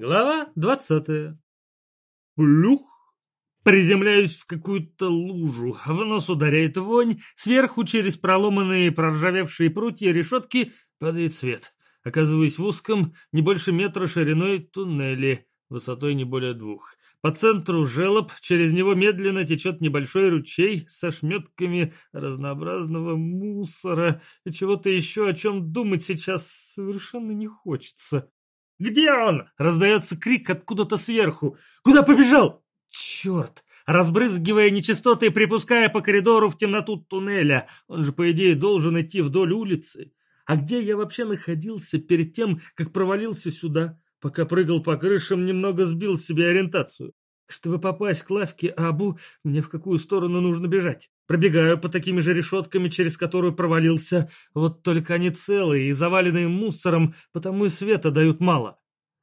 Глава двадцатая. Плюх! Приземляюсь в какую-то лужу, в нос ударяет вонь, сверху через проломанные проржавевшие прутья решетки падает свет. Оказываюсь в узком, не больше метра шириной туннеле, высотой не более двух. По центру желоб, через него медленно течет небольшой ручей со шметками разнообразного мусора и чего-то еще, о чем думать сейчас совершенно не хочется. «Где он?» — раздается крик откуда-то сверху. «Куда побежал?» «Черт!» Разбрызгивая нечистоты и припуская по коридору в темноту туннеля. Он же, по идее, должен идти вдоль улицы. А где я вообще находился перед тем, как провалился сюда? Пока прыгал по крышам, немного сбил себе ориентацию. Чтобы попасть к лавке Абу, мне в какую сторону нужно бежать? Пробегаю по такими же решетками, через которую провалился. Вот только они целые и заваленные мусором, потому и света дают мало.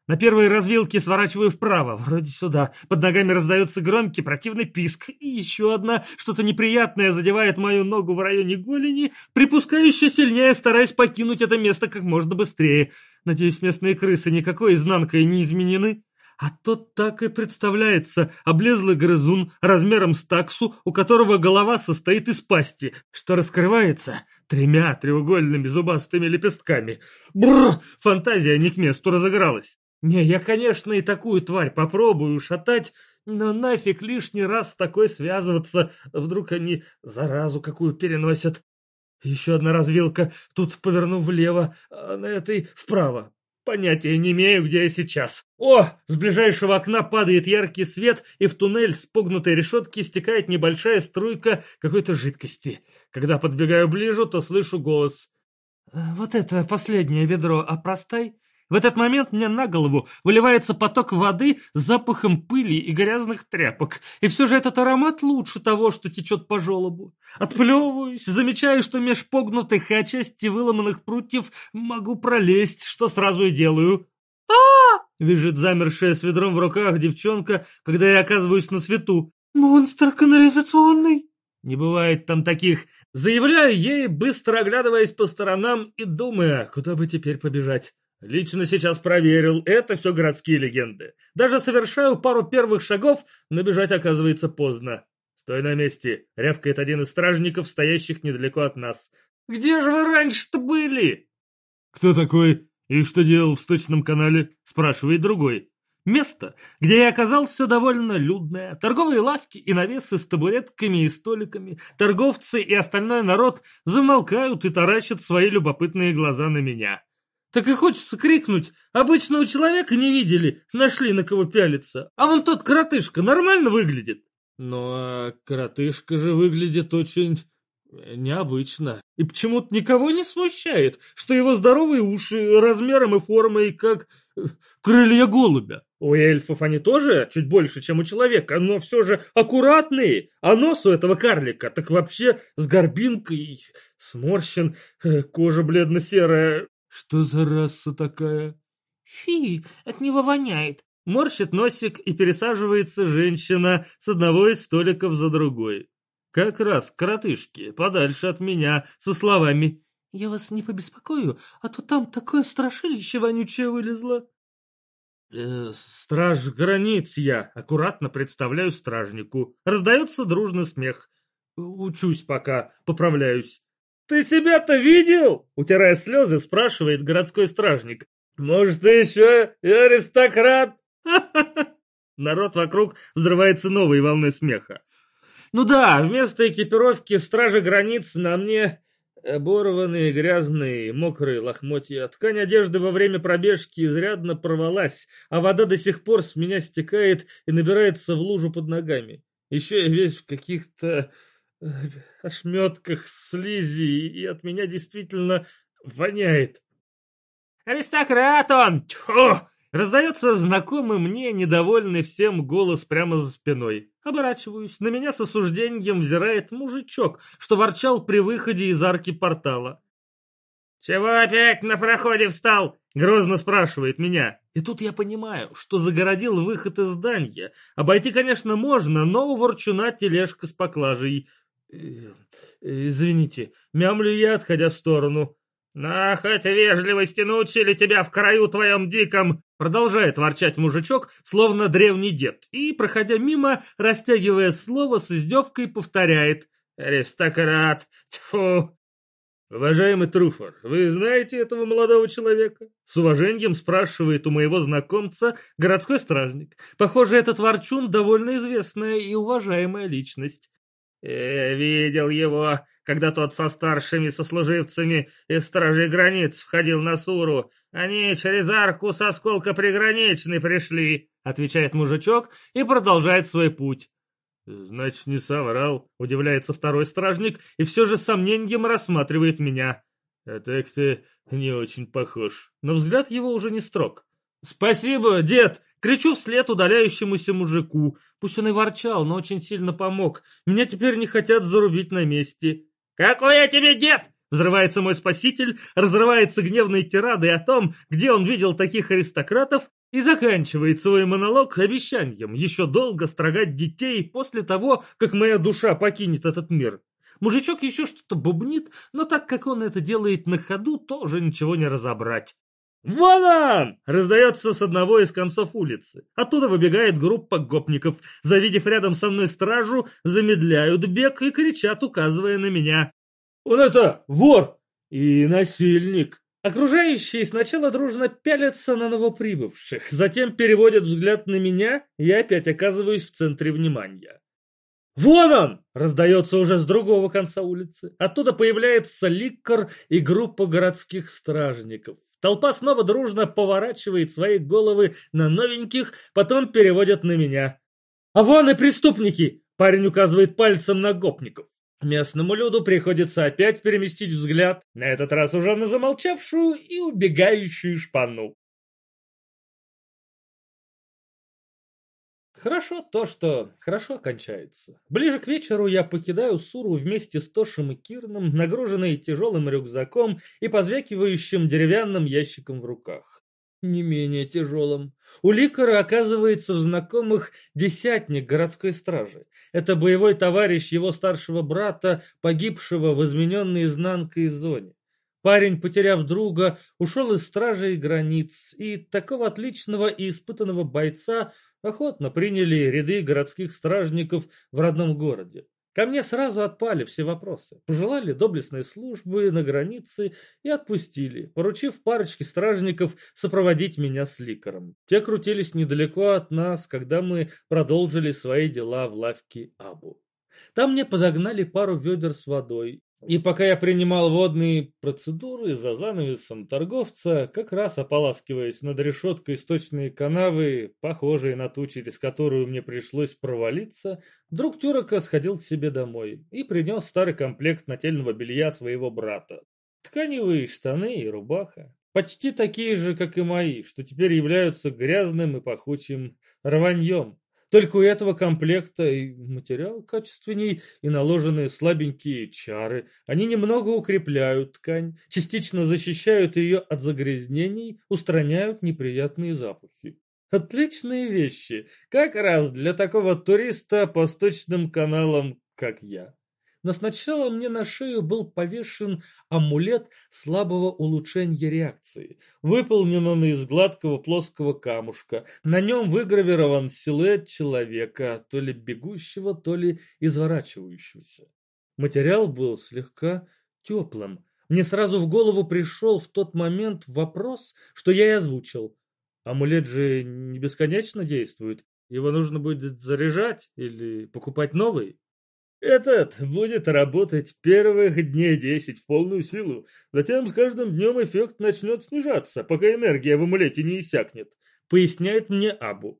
На первой развилке сворачиваю вправо, вроде сюда. Под ногами раздается громкий противный писк. И еще одна, что-то неприятное задевает мою ногу в районе голени, припускаю еще сильнее, стараясь покинуть это место как можно быстрее. Надеюсь, местные крысы никакой изнанкой не изменены. А тот так и представляется, облезлый грызун размером с таксу, у которого голова состоит из пасти, что раскрывается тремя треугольными зубастыми лепестками. Бррр, фантазия не к месту разыгралась. Не, я, конечно, и такую тварь попробую шатать, но нафиг лишний раз с такой связываться, вдруг они заразу какую переносят. Еще одна развилка, тут поверну влево, а на этой вправо. Понятия не имею, где я сейчас. О, с ближайшего окна падает яркий свет, и в туннель с погнутой решетки стекает небольшая струйка какой-то жидкости. Когда подбегаю ближе, то слышу голос. «Вот это последнее ведро опростай». В этот момент мне на голову выливается поток воды с запахом пыли и грязных тряпок. И все же этот аромат лучше того, что течет по желобу. Отплевываюсь, замечаю, что меж погнутых и отчасти выломанных прутьев могу пролезть, что сразу и делаю. а, Вяжет замершая с ведром в руках девчонка, когда я оказываюсь на свету. «Монстр канализационный!» Не бывает там таких. Заявляю ей, быстро оглядываясь по сторонам и думая, куда бы теперь побежать. Лично сейчас проверил, это все городские легенды. Даже совершаю пару первых шагов, но бежать оказывается поздно. «Стой на месте!» — рявкает один из стражников, стоящих недалеко от нас. «Где же вы раньше-то были?» «Кто такой и что делал в сточном канале?» — спрашивает другой. Место, где я оказался, довольно людное. Торговые лавки и навесы с табуретками и столиками. Торговцы и остальной народ замолкают и таращат свои любопытные глаза на меня. Так и хочется крикнуть. Обычного человека не видели, нашли на кого пялиться. А вон тот коротышка нормально выглядит. Ну, а коротышка же выглядит очень необычно. И почему-то никого не смущает, что его здоровые уши размером и формой как э, крылья голубя. У эльфов они тоже чуть больше, чем у человека, но все же аккуратные. А нос у этого карлика так вообще с горбинкой, сморщен, э, кожа бледно-серая. Что за раса такая? Фи, от него воняет. Морщит носик и пересаживается женщина с одного из столиков за другой. Как раз коротышки, подальше от меня, со словами «Я вас не побеспокою, а то там такое страшилище вонючее вылезло». Э, «Страж границ я», аккуратно представляю стражнику. Раздается дружный смех. Учусь пока, поправляюсь. «Ты себя-то видел?» — утирая слезы, спрашивает городской стражник. «Может, ты еще и аристократ?» Народ вокруг взрывается новой волной смеха. «Ну да, вместо экипировки стражи границ на мне оборванные, грязные, мокрые лохмотья. Ткань одежды во время пробежки изрядно порвалась, а вода до сих пор с меня стекает и набирается в лужу под ногами. Еще я весь в каких-то ошметках слизи, и от меня действительно воняет. «Аристократ он! Тьфу!» Раздается знакомый мне, недовольный всем голос прямо за спиной. Оборачиваюсь. На меня с осуждением взирает мужичок, что ворчал при выходе из арки портала. «Чего опять на проходе встал?» — грозно спрашивает меня. И тут я понимаю, что загородил выход из здания. Обойти, конечно, можно, но у ворчуна тележка с поклажей. Э, извините, мямлю я, отходя в сторону. «На, хоть вежливости научили тебя в краю твоем диком!» Продолжает ворчать мужичок, словно древний дед, и, проходя мимо, растягивая слово с издевкой, повторяет «Аристократ! Тьфу!» «Уважаемый Труфор, вы знаете этого молодого человека?» С уважением спрашивает у моего знакомца городской стражник. Похоже, этот ворчун довольно известная и уважаемая личность. «Я э, видел его, когда тот со старшими сослуживцами из стражей границ входил на Суру. Они через арку со сколка приграничной пришли», — отвечает мужичок и продолжает свой путь. «Значит, не соврал», — удивляется второй стражник и все же с сомнением рассматривает меня. «А так ты не очень похож». Но взгляд его уже не строг. «Спасибо, дед!» — кричу вслед удаляющемуся мужику. Пусть он и ворчал, но очень сильно помог. Меня теперь не хотят зарубить на месте. «Какой я тебе дед?» Взрывается мой спаситель, разрывается гневной тирадой о том, где он видел таких аристократов, и заканчивает свой монолог обещанием еще долго строгать детей после того, как моя душа покинет этот мир. Мужичок еще что-то бубнит, но так как он это делает на ходу, тоже ничего не разобрать. «Вон он!» — раздается с одного из концов улицы. Оттуда выбегает группа гопников. Завидев рядом со мной стражу, замедляют бег и кричат, указывая на меня. «Он это, вор!» «И насильник!» Окружающие сначала дружно пялятся на новоприбывших, затем переводят взгляд на меня, и я опять оказываюсь в центре внимания. «Вон он!» — раздается уже с другого конца улицы. Оттуда появляется ликор и группа городских стражников. Толпа снова дружно поворачивает свои головы на новеньких, потом переводят на меня. «А вон и преступники!» — парень указывает пальцем на гопников. Местному люду приходится опять переместить взгляд, на этот раз уже на замолчавшую и убегающую шпану. Хорошо то, что хорошо кончается. Ближе к вечеру я покидаю Суру вместе с Тошем и Кирном, нагруженные тяжелым рюкзаком и позвякивающим деревянным ящиком в руках не менее тяжелым. У Ликора оказывается в знакомых десятник городской стражи. Это боевой товарищ его старшего брата, погибшего в измененной изнанкой зоне. Парень, потеряв друга, ушел из стражи и границ, и такого отличного и испытанного бойца охотно приняли ряды городских стражников в родном городе. Ко мне сразу отпали все вопросы. Пожелали доблестной службы на границе и отпустили, поручив парочке стражников сопроводить меня с ликором. Те крутились недалеко от нас, когда мы продолжили свои дела в лавке Абу. Там мне подогнали пару ведер с водой, и пока я принимал водные процедуры за занавесом торговца, как раз ополаскиваясь над решеткой сточной канавы, похожей на ту, через которую мне пришлось провалиться, друг Тюрока сходил к себе домой и принес старый комплект нательного белья своего брата. Тканевые штаны и рубаха. Почти такие же, как и мои, что теперь являются грязным и пахучим рваньем. Только у этого комплекта и материал качественней, и наложенные слабенькие чары. Они немного укрепляют ткань, частично защищают ее от загрязнений, устраняют неприятные запахи. Отличные вещи, как раз для такого туриста по сточным каналам, как я но сначала мне на шею был повешен амулет слабого улучшения реакции. Выполнен он из гладкого плоского камушка. На нем выгравирован силуэт человека, то ли бегущего, то ли изворачивающегося. Материал был слегка теплым. Мне сразу в голову пришел в тот момент вопрос, что я и озвучил. Амулет же не бесконечно действует. Его нужно будет заряжать или покупать новый? Этот будет работать первых дней десять в полную силу. Затем с каждым днем эффект начнет снижаться, пока энергия в амулете не иссякнет, поясняет мне Абу.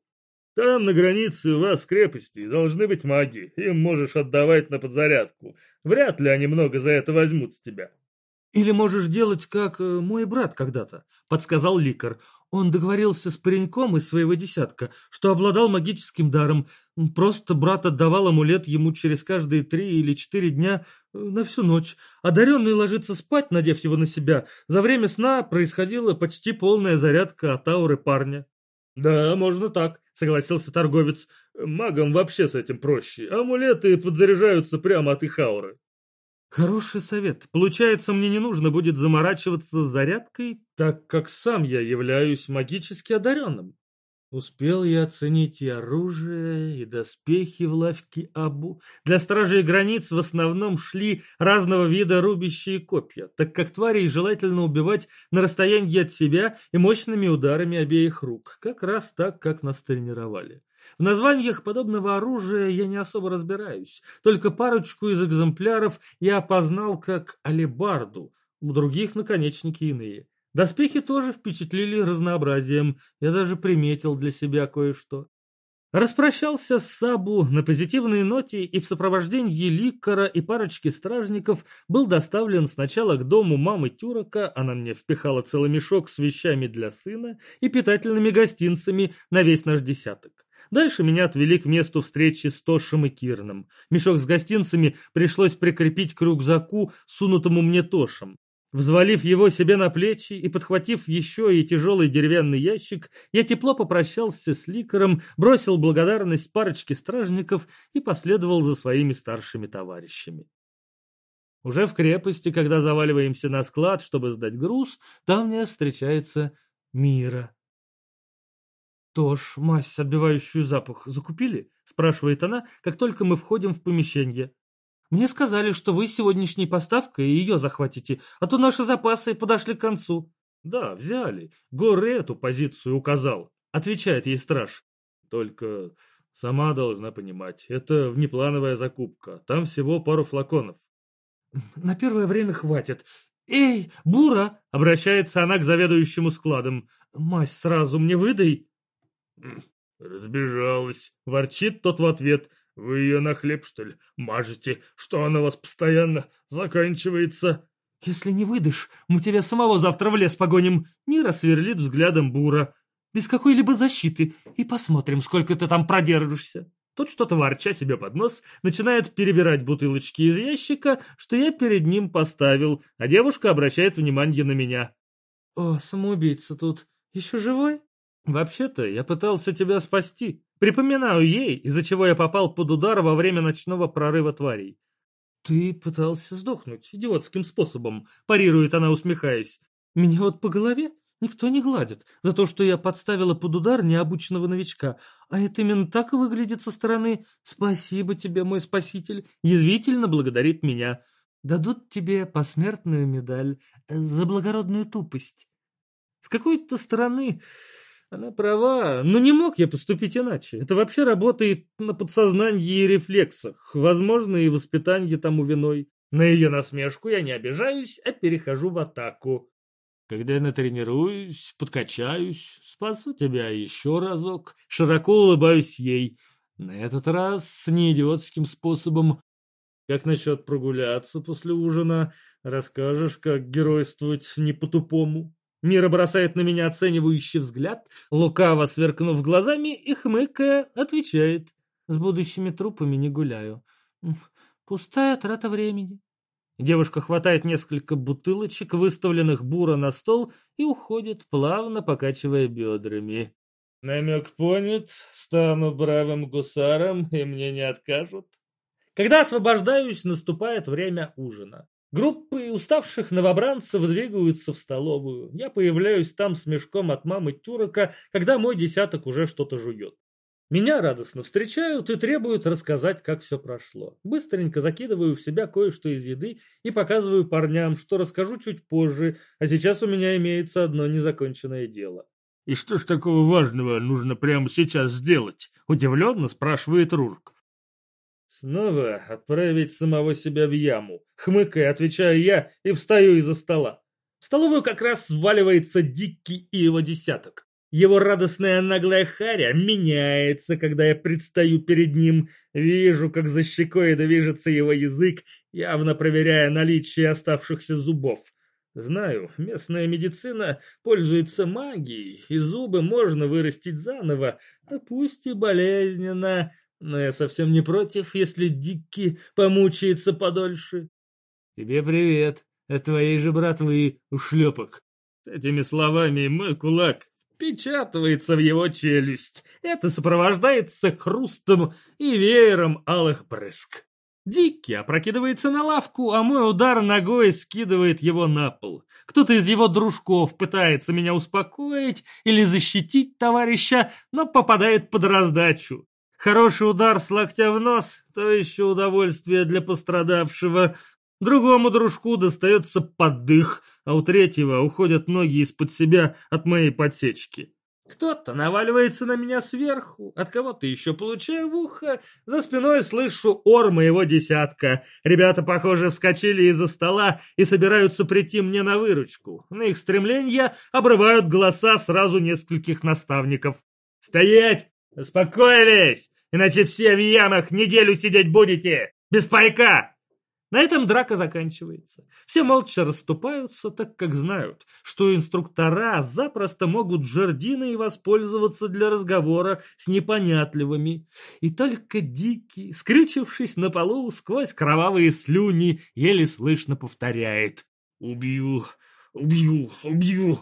Там, на границе у вас крепости, должны быть маги. Им можешь отдавать на подзарядку. Вряд ли они много за это возьмут с тебя. Или можешь делать, как э, мой брат когда-то, подсказал Ликар. Он договорился с пареньком из своего десятка, что обладал магическим даром. Просто брат отдавал амулет ему через каждые три или четыре дня э, на всю ночь. Одаренный ложится спать, надев его на себя. За время сна происходила почти полная зарядка от ауры парня. «Да, можно так», — согласился торговец. «Магам вообще с этим проще. Амулеты подзаряжаются прямо от их ауры». Хороший совет. Получается, мне не нужно будет заморачиваться с зарядкой, так как сам я являюсь магически одаренным. Успел я оценить и оружие, и доспехи в лавке Абу. Для стражей границ в основном шли разного вида рубящие копья, так как тварей желательно убивать на расстоянии от себя и мощными ударами обеих рук, как раз так, как нас тренировали. В названиях подобного оружия я не особо разбираюсь, только парочку из экземпляров я опознал как алебарду, у других наконечники иные. Доспехи тоже впечатлили разнообразием, я даже приметил для себя кое-что. Распрощался с Сабу на позитивной ноте и в сопровождении Ликара и парочки стражников был доставлен сначала к дому мамы Тюрока, она мне впихала целый мешок с вещами для сына и питательными гостинцами на весь наш десяток. Дальше меня отвели к месту встречи с Тошем и Кирном. Мешок с гостинцами пришлось прикрепить к рюкзаку, сунутому мне Тошем. Взвалив его себе на плечи и подхватив еще и тяжелый деревянный ящик, я тепло попрощался с ликаром, бросил благодарность парочке стражников и последовал за своими старшими товарищами. Уже в крепости, когда заваливаемся на склад, чтобы сдать груз, там мне встречается Мира. «Тош, мазь, отбивающую запах, закупили?» – спрашивает она, как только мы входим в помещение. Мне сказали, что вы сегодняшней поставкой ее захватите, а то наши запасы подошли к концу. Да, взяли. Горы эту позицию указал, отвечает ей страж. Только сама должна понимать, это внеплановая закупка. Там всего пару флаконов. На первое время хватит. Эй, Бура! Обращается она к заведующему складом. Мась сразу мне выдай. Разбежалась. Ворчит тот в ответ. Вы ее на хлеб, что ли, мажете, что она у вас постоянно заканчивается? Если не выдашь, мы тебя самого завтра в лес погоним. Мира сверлит взглядом Бура. Без какой-либо защиты. И посмотрим, сколько ты там продержишься. Тот что-то ворча себе под нос, начинает перебирать бутылочки из ящика, что я перед ним поставил, а девушка обращает внимание на меня. «О, самоубийца тут. Еще живой?» «Вообще-то я пытался тебя спасти. Припоминаю ей, из-за чего я попал под удар во время ночного прорыва тварей. «Ты пытался сдохнуть идиотским способом», — парирует она, усмехаясь. «Меня вот по голове никто не гладит за то, что я подставила под удар необученного новичка. А это именно так и выглядит со стороны. Спасибо тебе, мой спаситель», — язвительно благодарит меня. «Дадут тебе посмертную медаль за благородную тупость». С какой-то стороны она права, но не мог я поступить иначе. Это вообще работает на подсознании и рефлексах. Возможно, и воспитание тому виной. На ее насмешку я не обижаюсь, а перехожу в атаку. Когда я натренируюсь, подкачаюсь, спасу тебя еще разок. Широко улыбаюсь ей. На этот раз с неидиотским способом. Как насчет прогуляться после ужина? Расскажешь, как геройствовать не по-тупому? Мира бросает на меня оценивающий взгляд, лукаво сверкнув глазами и хмыкая, отвечает. С будущими трупами не гуляю. Пустая трата времени. Девушка хватает несколько бутылочек, выставленных бура на стол, и уходит, плавно покачивая бедрами. Намек понят, стану бравым гусаром, и мне не откажут. Когда освобождаюсь, наступает время ужина. Группы уставших новобранцев двигаются в столовую. Я появляюсь там с мешком от мамы Тюрока, когда мой десяток уже что-то жует. Меня радостно встречают и требуют рассказать, как все прошло. Быстренько закидываю в себя кое-что из еды и показываю парням, что расскажу чуть позже, а сейчас у меня имеется одно незаконченное дело. «И что ж такого важного нужно прямо сейчас сделать?» – удивленно спрашивает Рурк. Снова отправить самого себя в яму. Хмыкая, отвечаю я и встаю из-за стола. В столовую как раз сваливается Дикки и его десяток. Его радостная наглая харя меняется, когда я предстаю перед ним. Вижу, как за щекой движется его язык, явно проверяя наличие оставшихся зубов. Знаю, местная медицина пользуется магией, и зубы можно вырастить заново, а пусть и болезненно, но я совсем не против, если Дикки помучается подольше. Тебе привет, от твоей же братвы ушлепок. С этими словами мой кулак впечатывается в его челюсть. Это сопровождается хрустом и веером алых брызг. Дикий опрокидывается на лавку, а мой удар ногой скидывает его на пол. Кто-то из его дружков пытается меня успокоить или защитить товарища, но попадает под раздачу. Хороший удар с локтя в нос – то еще удовольствие для пострадавшего. Другому дружку достается поддых, а у третьего уходят ноги из-под себя от моей подсечки. Кто-то наваливается на меня сверху, от кого-то еще получаю в ухо. За спиной слышу ор моего десятка. Ребята, похоже, вскочили из-за стола и собираются прийти мне на выручку. На их стремление обрывают голоса сразу нескольких наставников. «Стоять! Успокоились! Иначе все в ямах неделю сидеть будете! Без пайка!» На этом драка заканчивается. Все молча расступаются, так как знают, что инструктора запросто могут жердиной воспользоваться для разговора с непонятливыми. И только Дикий, скрючившись на полу сквозь кровавые слюни, еле слышно повторяет «Убью, убью, убью».